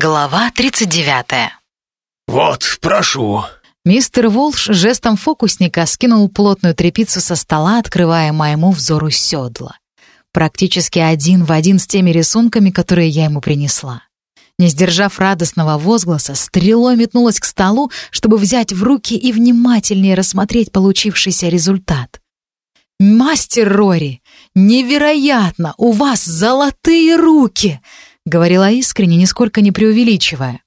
Глава 39. «Вот, прошу». Мистер Волш жестом фокусника скинул плотную тряпицу со стола, открывая моему взору седла. Практически один в один с теми рисунками, которые я ему принесла. Не сдержав радостного возгласа, стрелой метнулась к столу, чтобы взять в руки и внимательнее рассмотреть получившийся результат. «Мастер Рори, невероятно! У вас золотые руки!» — говорила искренне, нисколько не преувеличивая.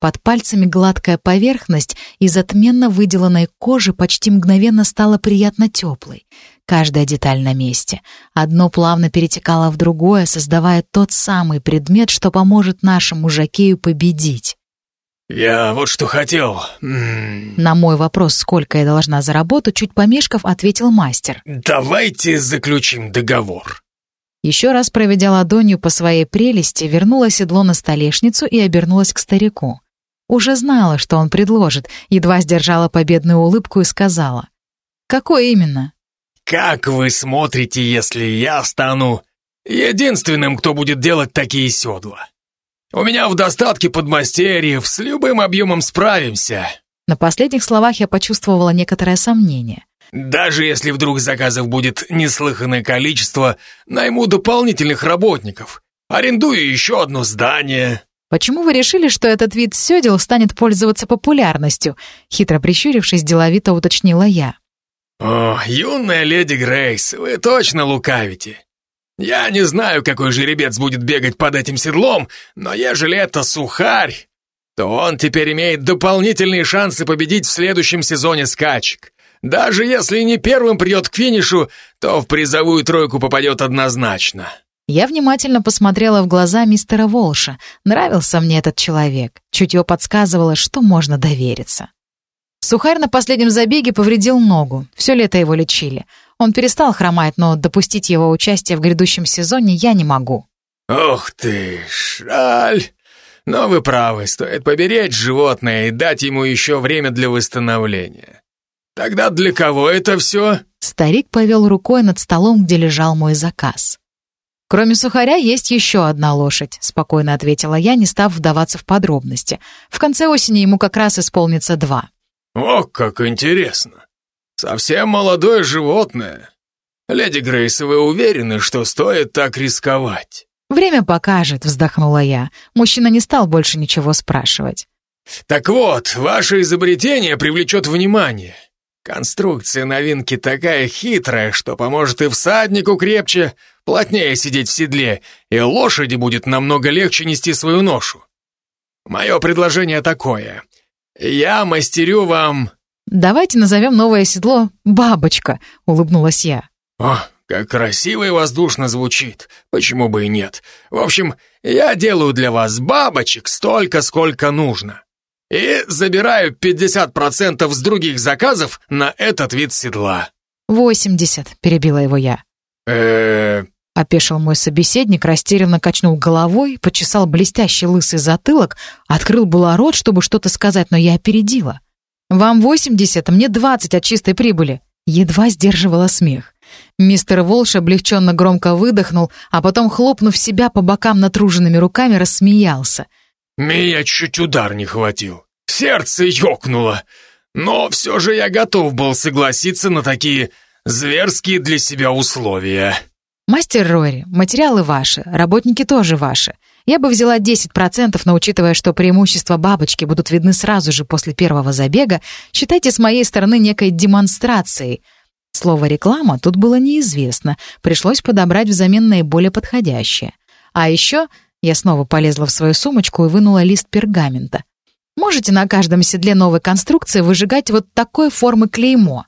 Под пальцами гладкая поверхность из отменно выделанной кожи почти мгновенно стала приятно теплой. Каждая деталь на месте. Одно плавно перетекало в другое, создавая тот самый предмет, что поможет нашему жакею победить. «Я вот что хотел...» На мой вопрос, сколько я должна за работу, чуть помешков, ответил мастер. «Давайте заключим договор». Еще раз проведя ладонью по своей прелести, вернула седло на столешницу и обернулась к старику. Уже знала, что он предложит, едва сдержала победную улыбку и сказала. «Какой именно?» «Как вы смотрите, если я стану единственным, кто будет делать такие седла? У меня в достатке подмастерьев, с любым объемом справимся». На последних словах я почувствовала некоторое сомнение. Даже если вдруг заказов будет неслыханное количество, найму дополнительных работников. Арендую еще одно здание. «Почему вы решили, что этот вид сёдел станет пользоваться популярностью?» Хитро прищурившись, деловито уточнила я. О, юная леди Грейс, вы точно лукавите. Я не знаю, какой жеребец будет бегать под этим седлом, но ежели это сухарь, то он теперь имеет дополнительные шансы победить в следующем сезоне скачек. Даже если не первым придет к финишу, то в призовую тройку попадет однозначно. Я внимательно посмотрела в глаза мистера Волша. Нравился мне этот человек. Чутье подсказывало, что можно довериться. Сухарь на последнем забеге повредил ногу. Все лето его лечили. Он перестал хромать, но допустить его участие в грядущем сезоне я не могу. Ох ты, жаль. Но вы правы, стоит поберечь животное и дать ему еще время для восстановления. Тогда для кого это все? Старик повел рукой над столом, где лежал мой заказ. «Кроме сухаря есть еще одна лошадь», — спокойно ответила я, не став вдаваться в подробности. «В конце осени ему как раз исполнится два». О, как интересно. Совсем молодое животное. Леди Грейс, вы уверены, что стоит так рисковать? «Время покажет», — вздохнула я. Мужчина не стал больше ничего спрашивать. Так вот, ваше изобретение привлечет внимание. Конструкция новинки такая хитрая, что поможет и всаднику крепче, плотнее сидеть в седле, и лошади будет намного легче нести свою ношу. Мое предложение такое. Я мастерю вам... «Давайте назовем новое седло «Бабочка», — улыбнулась я. О, как красиво и воздушно звучит. Почему бы и нет? В общем, я делаю для вас бабочек столько, сколько нужно. И забираю 50% с других заказов на этот вид седла. «Восемьдесят», — перебила его я. э Опешил мой собеседник, растерянно качнул головой, почесал блестящий лысый затылок, открыл было рот, чтобы что-то сказать, но я опередила. «Вам восемьдесят, мне двадцать от чистой прибыли». Едва сдерживала смех. Мистер Волш облегченно громко выдохнул, а потом, хлопнув себя по бокам натруженными руками, рассмеялся. Меня чуть удар не хватил. Сердце ёкнуло. Но все же я готов был согласиться на такие зверские для себя условия. «Мастер Рори, материалы ваши, работники тоже ваши. Я бы взяла 10%, но учитывая, что преимущества бабочки будут видны сразу же после первого забега, считайте с моей стороны некой демонстрацией». Слово «реклама» тут было неизвестно, пришлось подобрать взамен наиболее подходящее. А еще я снова полезла в свою сумочку и вынула лист пергамента. Можете на каждом седле новой конструкции выжигать вот такой формы клеймо.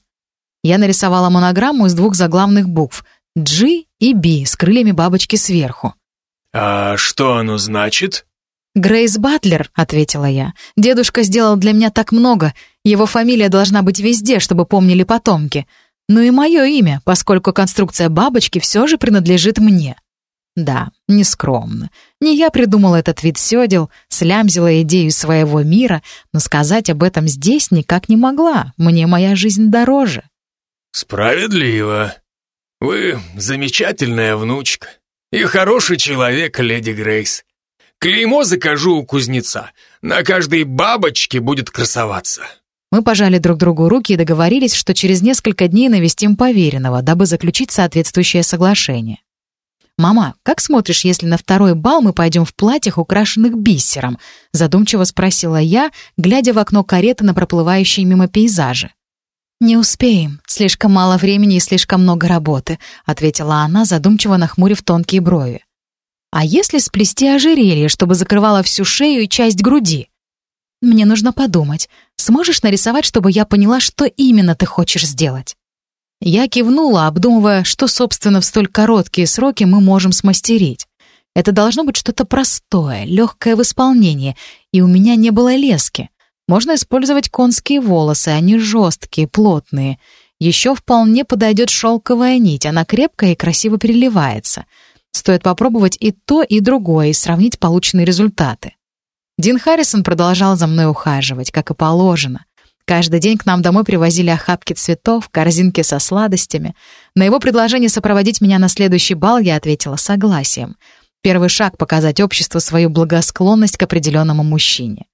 Я нарисовала монограмму из двух заглавных букв G и B с крыльями бабочки сверху. А что оно значит? «Грейс Батлер», — ответила я. «Дедушка сделал для меня так много. Его фамилия должна быть везде, чтобы помнили потомки. Ну и мое имя, поскольку конструкция бабочки все же принадлежит мне». Да, нескромно. Не я придумала этот вид сёдел, слямзила идею своего мира, но сказать об этом здесь никак не могла. Мне моя жизнь дороже. Справедливо. Вы замечательная внучка и хороший человек, леди Грейс. Клеймо закажу у кузнеца. На каждой бабочке будет красоваться». Мы пожали друг другу руки и договорились, что через несколько дней навестим поверенного, дабы заключить соответствующее соглашение. «Мама, как смотришь, если на второй бал мы пойдем в платьях, украшенных бисером?» задумчиво спросила я, глядя в окно кареты на проплывающие мимо пейзажи. «Не успеем. Слишком мало времени и слишком много работы», ответила она, задумчиво нахмурив тонкие брови. «А если сплести ожерелье, чтобы закрывало всю шею и часть груди?» «Мне нужно подумать. Сможешь нарисовать, чтобы я поняла, что именно ты хочешь сделать?» Я кивнула, обдумывая, что, собственно, в столь короткие сроки мы можем смастерить. Это должно быть что-то простое, легкое в исполнении, и у меня не было лески. Можно использовать конские волосы, они жесткие, плотные. Еще вполне подойдет шелковая нить, она крепкая и красиво переливается. Стоит попробовать и то, и другое, и сравнить полученные результаты. Дин Харрисон продолжал за мной ухаживать, как и положено. Каждый день к нам домой привозили охапки цветов, корзинки со сладостями. На его предложение сопроводить меня на следующий бал я ответила согласием. Первый шаг — показать обществу свою благосклонность к определенному мужчине.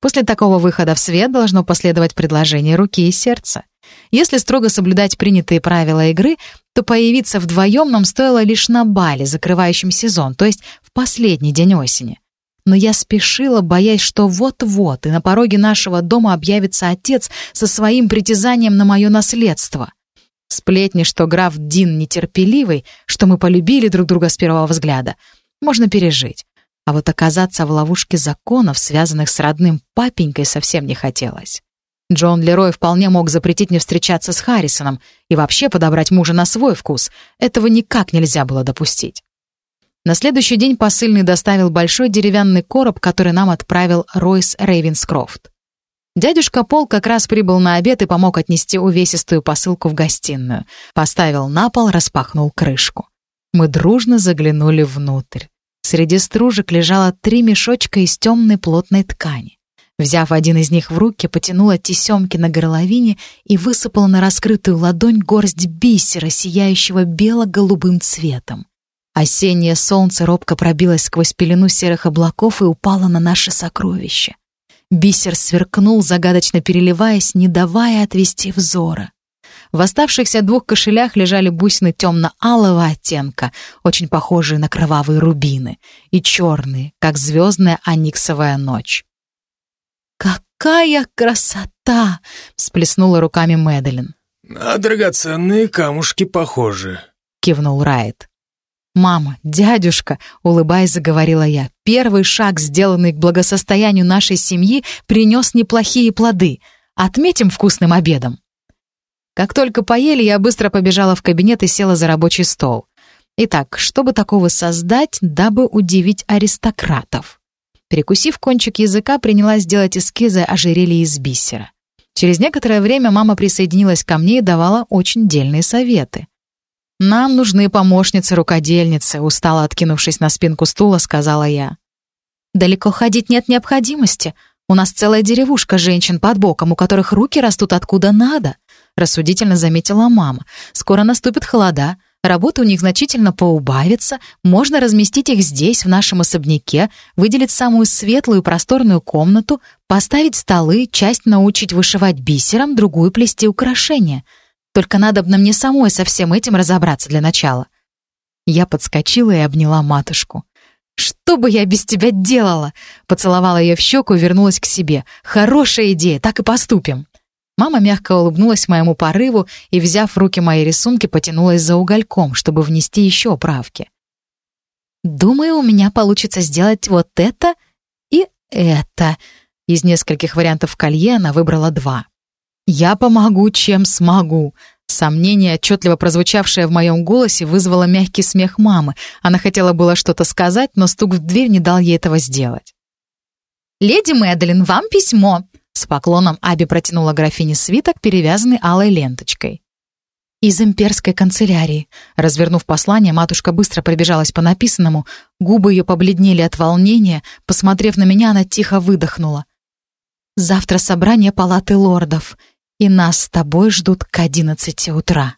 После такого выхода в свет должно последовать предложение руки и сердца. Если строго соблюдать принятые правила игры, то появиться вдвоем нам стоило лишь на бале, закрывающем сезон, то есть в последний день осени. Но я спешила, боясь, что вот-вот и на пороге нашего дома объявится отец со своим притязанием на мое наследство. Сплетни, что граф Дин нетерпеливый, что мы полюбили друг друга с первого взгляда, можно пережить. А вот оказаться в ловушке законов, связанных с родным папенькой, совсем не хотелось. Джон Лерой вполне мог запретить мне встречаться с Харрисоном и вообще подобрать мужа на свой вкус. Этого никак нельзя было допустить. На следующий день посыльный доставил большой деревянный короб, который нам отправил Ройс Рейвенскрофт. Дядюшка Пол как раз прибыл на обед и помог отнести увесистую посылку в гостиную. Поставил на пол, распахнул крышку. Мы дружно заглянули внутрь. Среди стружек лежало три мешочка из темной плотной ткани. Взяв один из них в руки, потянула тесемки на горловине и высыпала на раскрытую ладонь горсть бисера, сияющего бело-голубым цветом. Осеннее солнце робко пробилось сквозь пелену серых облаков и упало на наше сокровище. Бисер сверкнул, загадочно переливаясь, не давая отвести взора. В оставшихся двух кошелях лежали бусины темно-алого оттенка, очень похожие на кровавые рубины, и черные, как звездная аниксовая ночь. «Какая красота!» — всплеснула руками Мэдалин. «На драгоценные камушки похожи», — кивнул Райт. «Мама, дядюшка», — улыбаясь, заговорила я, «первый шаг, сделанный к благосостоянию нашей семьи, принес неплохие плоды. Отметим вкусным обедом». Как только поели, я быстро побежала в кабинет и села за рабочий стол. Итак, чтобы такого создать, дабы удивить аристократов? Перекусив кончик языка, принялась делать эскизы ожерелья из бисера. Через некоторое время мама присоединилась ко мне и давала очень дельные советы. «Нам нужны помощницы-рукодельницы», — устало откинувшись на спинку стула, сказала я. «Далеко ходить нет необходимости. У нас целая деревушка женщин под боком, у которых руки растут откуда надо», — рассудительно заметила мама. «Скоро наступит холода, работа у них значительно поубавится, можно разместить их здесь, в нашем особняке, выделить самую светлую и просторную комнату, поставить столы, часть научить вышивать бисером, другую плести украшения». Только надо бы мне самой со всем этим разобраться для начала. Я подскочила и обняла матушку. «Что бы я без тебя делала?» Поцеловала ее в щеку и вернулась к себе. «Хорошая идея, так и поступим». Мама мягко улыбнулась моему порыву и, взяв в руки мои рисунки, потянулась за угольком, чтобы внести еще правки. «Думаю, у меня получится сделать вот это и это». Из нескольких вариантов колье она выбрала два. «Я помогу, чем смогу». Сомнение, отчетливо прозвучавшее в моем голосе, вызвало мягкий смех мамы. Она хотела было что-то сказать, но стук в дверь не дал ей этого сделать. «Леди Мэдлин, вам письмо!» С поклоном Аби протянула графине свиток, перевязанный алой ленточкой. «Из имперской канцелярии». Развернув послание, матушка быстро пробежалась по написанному, губы ее побледнели от волнения, посмотрев на меня, она тихо выдохнула. «Завтра собрание палаты лордов и нас с тобой ждут к одиннадцати утра».